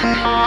Oh.